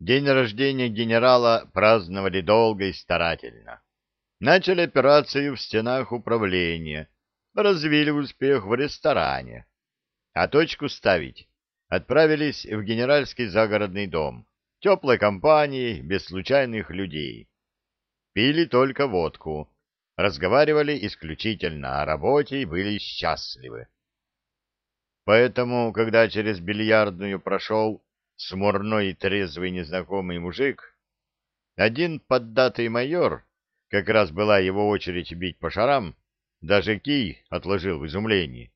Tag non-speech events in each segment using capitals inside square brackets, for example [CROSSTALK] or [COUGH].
День рождения генерала праздновали долго и старательно. Начали операцию в стенах управления, развили успех в ресторане. А точку ставить отправились в генеральский загородный дом, теплой компании, без случайных людей. Пили только водку, разговаривали исключительно о работе и были счастливы. Поэтому, когда через бильярдную прошел смурной и трезвый незнакомый мужик, один поддатый майор, как раз была его очередь бить по шарам, даже кий отложил в изумлении.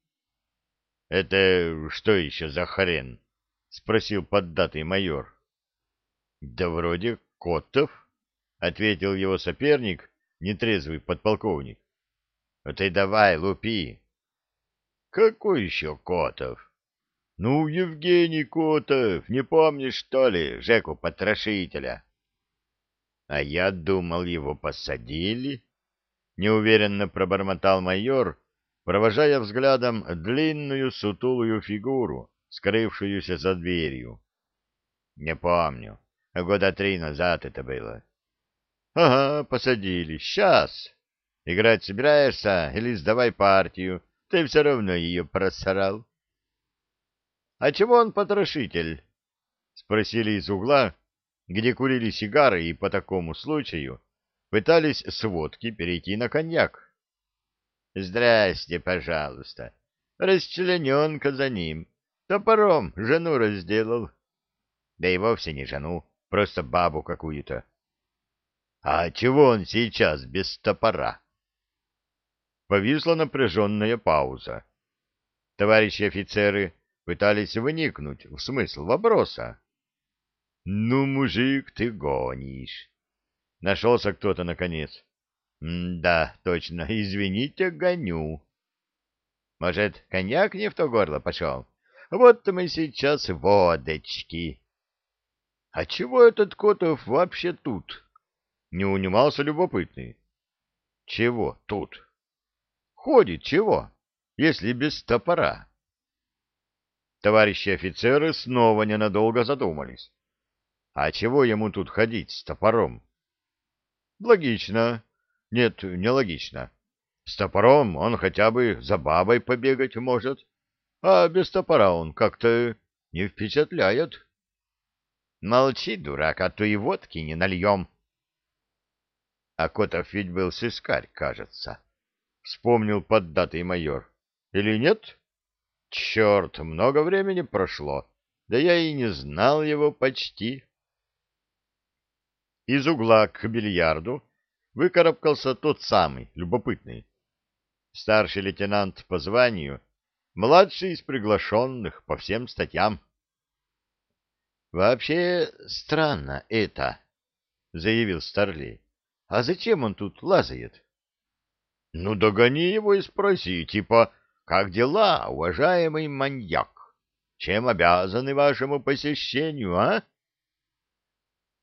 — Это что еще за хрен? — спросил поддатый майор. — Да вроде Котов, — ответил его соперник, нетрезвый подполковник. — ты давай, лупи. — Какой еще Котов? — Ну, Евгений Котов, не помнишь, что ли, Жеку-потрошителя? — А я думал, его посадили. — неуверенно пробормотал майор, провожая взглядом длинную сутулую фигуру, скрывшуюся за дверью. — Не помню. Года три назад это было. — Ага, посадили. Сейчас. Играть собираешься или сдавай партию? Ты все равно ее просрал. — А чего он потрошитель? — спросили из угла, где курили сигары и по такому случаю пытались с водки перейти на коньяк. — Здрасте, пожалуйста. Расчлененка за ним. Топором жену разделал. Да и вовсе не жену, просто бабу какую-то. — А чего он сейчас без топора? Повисла напряженная пауза. Товарищи офицеры пытались вникнуть в смысл вопроса. — Ну, мужик, ты гонишь. Нашелся кто-то наконец. да, точно, извините, гоню. Может, коньяк не в то горло пошел? Вот мы сейчас водочки. А чего этот Котов вообще тут? Не унимался любопытный. Чего тут? Ходит чего, если без топора? Товарищи офицеры снова ненадолго задумались. А чего ему тут ходить с топором? Логично. Нет, не логично. С топором он хотя бы за бабой побегать может, а без топора он как-то не впечатляет. Молчи, дурак, а то и водки не нальем. А Котов ведь был сыскарь, кажется. Вспомнил поддатый майор. Или нет? Черт, много времени прошло. Да я и не знал его почти. Из угла к бильярду выкарабкался тот самый, любопытный. Старший лейтенант по званию, младший из приглашенных по всем статьям. «Вообще странно это», — заявил Старлей. «А зачем он тут лазает?» «Ну, догони его и спроси, типа, как дела, уважаемый маньяк? Чем обязаны вашему посещению, а?»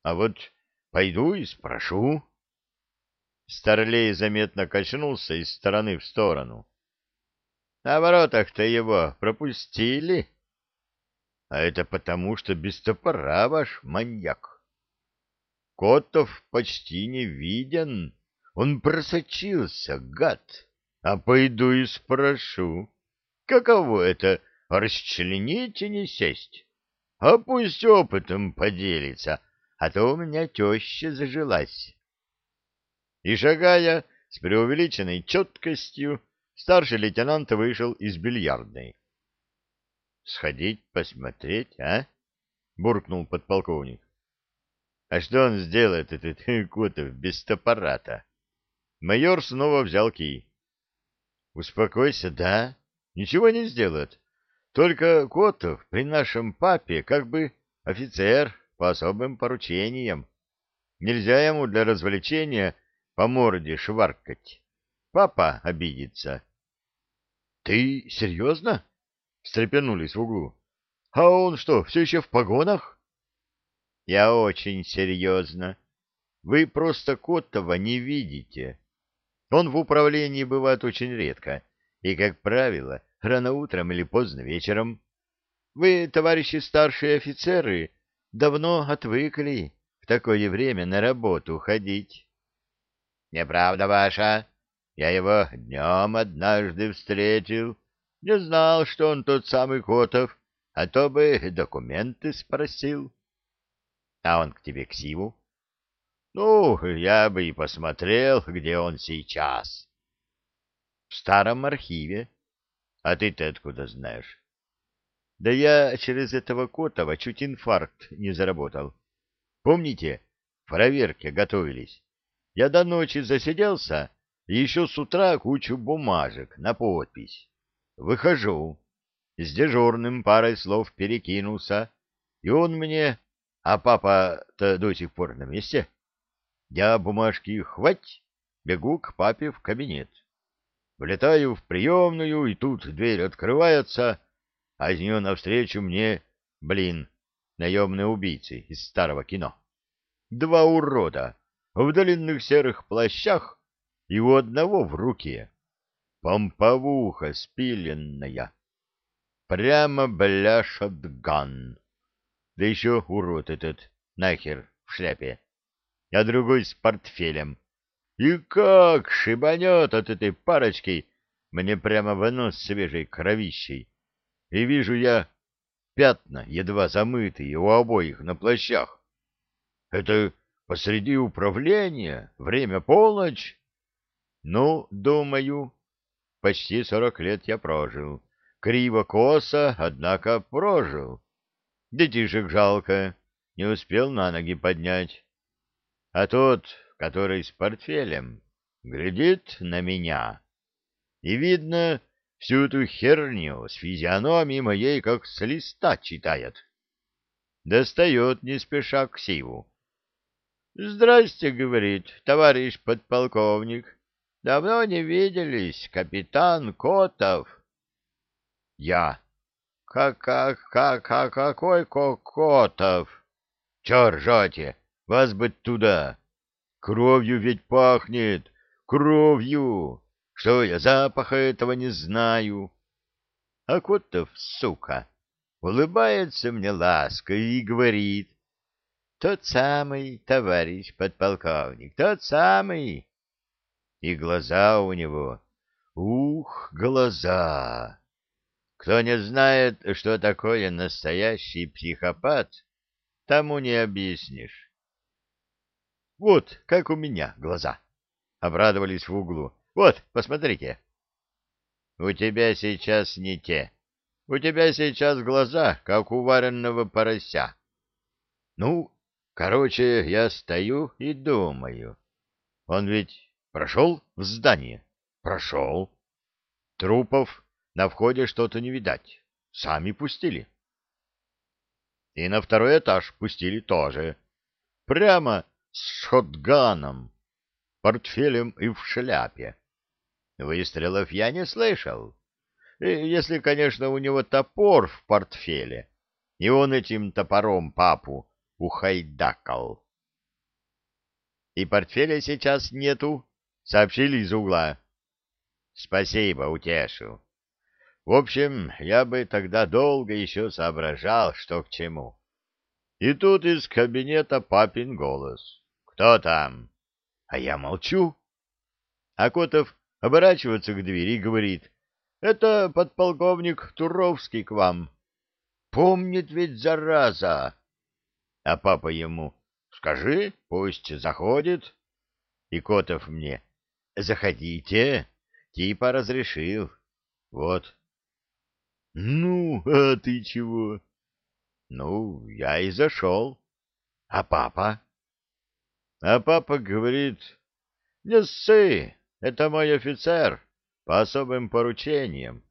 «А вот Пойду и спрошу. Старлей заметно качнулся из стороны в сторону. — На воротах-то его пропустили. — А это потому, что без топора ваш маньяк. Котов почти не виден. Он просочился, гад. А пойду и спрошу, каково это расчленить и не сесть? А пусть опытом поделится, — а то у меня теща зажилась. И, шагая с преувеличенной четкостью, старший лейтенант вышел из бильярдной. — Сходить посмотреть, а? — буркнул подполковник. — А что он сделает, этот [LAUGHS] Котов, без топора-то? Майор снова взял кий. — Успокойся, да? Ничего не сделает. Только Котов при нашем папе как бы офицер, по особым поручениям. Нельзя ему для развлечения по морде шваркать. Папа обидится. — Ты серьезно? — встрепенулись в углу. — А он что, все еще в погонах? — Я очень серьезно. Вы просто Котова не видите. Он в управлении бывает очень редко, и, как правило, рано утром или поздно вечером. Вы, товарищи старшие офицеры, давно отвыкли в такое время на работу ходить. — Неправда ваша. Я его днем однажды встретил. Не знал, что он тот самый Котов, а то бы документы спросил. — А он к тебе к Сиву? — Ну, я бы и посмотрел, где он сейчас. — В старом архиве. А ты-то откуда знаешь? — Да я через этого Котова чуть инфаркт не заработал. Помните, в проверке готовились? Я до ночи засиделся, и еще с утра кучу бумажек на подпись. Выхожу, с дежурным парой слов перекинулся, и он мне... А папа-то до сих пор на месте. Я бумажки хвать, бегу к папе в кабинет. Влетаю в приемную, и тут дверь открывается, а из нее навстречу мне, блин, наемные убийцы из старого кино. Два урода в длинных серых плащах и у одного в руке помповуха спиленная. Прямо бля шотган. Да еще урод этот, нахер, в шляпе. А другой с портфелем. И как шибанет от этой парочки мне прямо в нос свежей кровищей. И вижу я пятна, едва замытые, у обоих на плащах. Это посреди управления, время полночь. Ну, думаю, почти сорок лет я прожил. Криво-косо, однако прожил. Детишек жалко, не успел на ноги поднять. А тот, который с портфелем, глядит на меня. И видно, всю эту херню с физиономией моей как с листа читает. Достает не спеша к сиву. «Здрасте», — говорит, — «товарищ подполковник. Давно не виделись, капитан Котов». Я. Как, как, как, как, какой Котов? Чё ржете? Вас бы туда. Кровью ведь пахнет, кровью. Что я запаха этого не знаю. А Котов, сука, улыбается мне ласко и говорит. Тот самый, товарищ подполковник, тот самый. И глаза у него, ух, глаза. Кто не знает, что такое настоящий психопат, тому не объяснишь. Вот, как у меня глаза. Обрадовались в углу. Вот, посмотрите. У тебя сейчас не те. У тебя сейчас глаза, как у вареного порося. Ну, короче, я стою и думаю. Он ведь прошел в здание? Прошел. Трупов на входе что-то не видать. Сами пустили. И на второй этаж пустили тоже. Прямо с шотганом, портфелем и в шляпе. Выстрелов я не слышал. Если, конечно, у него топор в портфеле, и он этим топором папу ухайдакал. И портфеля сейчас нету, сообщили из угла. Спасибо, утешил. В общем, я бы тогда долго еще соображал, что к чему. И тут из кабинета папин голос. «Кто там?» А я молчу. А Котов оборачивается к двери и говорит. «Это подполковник Туровский к вам. Помнит ведь, зараза!» А папа ему. «Скажи, пусть заходит». И Котов мне. «Заходите, типа разрешил. Вот». Ну, а ты чего? Ну, я и зашел. А папа? А папа говорит, не ссы, это мой офицер по особым поручениям.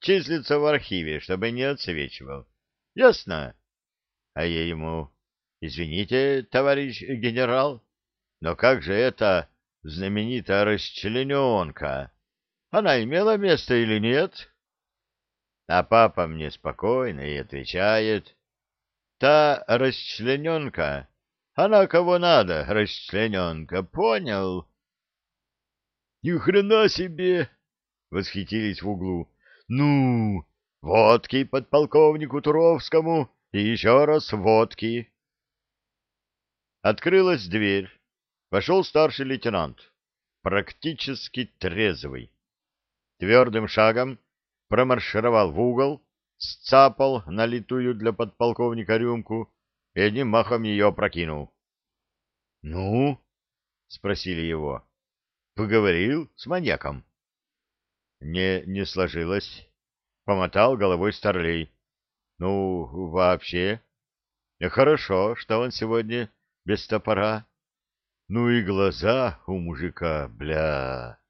Числится в архиве, чтобы не отсвечивал. Ясно? А я ему, извините, товарищ генерал, но как же это знаменитая расчлененка? Она имела место или нет? — а папа мне спокойно и отвечает. Та расчлененка, она кого надо, расчлененка, понял? Ни хрена себе! Восхитились в углу. Ну, водки подполковнику Туровскому, и еще раз водки. Открылась дверь. Вошел старший лейтенант, практически трезвый. Твердым шагом промаршировал в угол, сцапал налитую для подполковника рюмку и одним махом ее опрокинул. — Ну? — спросили его. — Поговорил с маньяком. — Не, не сложилось. Помотал головой старлей. — Ну, вообще. Хорошо, что он сегодня без топора. Ну и глаза у мужика, бля.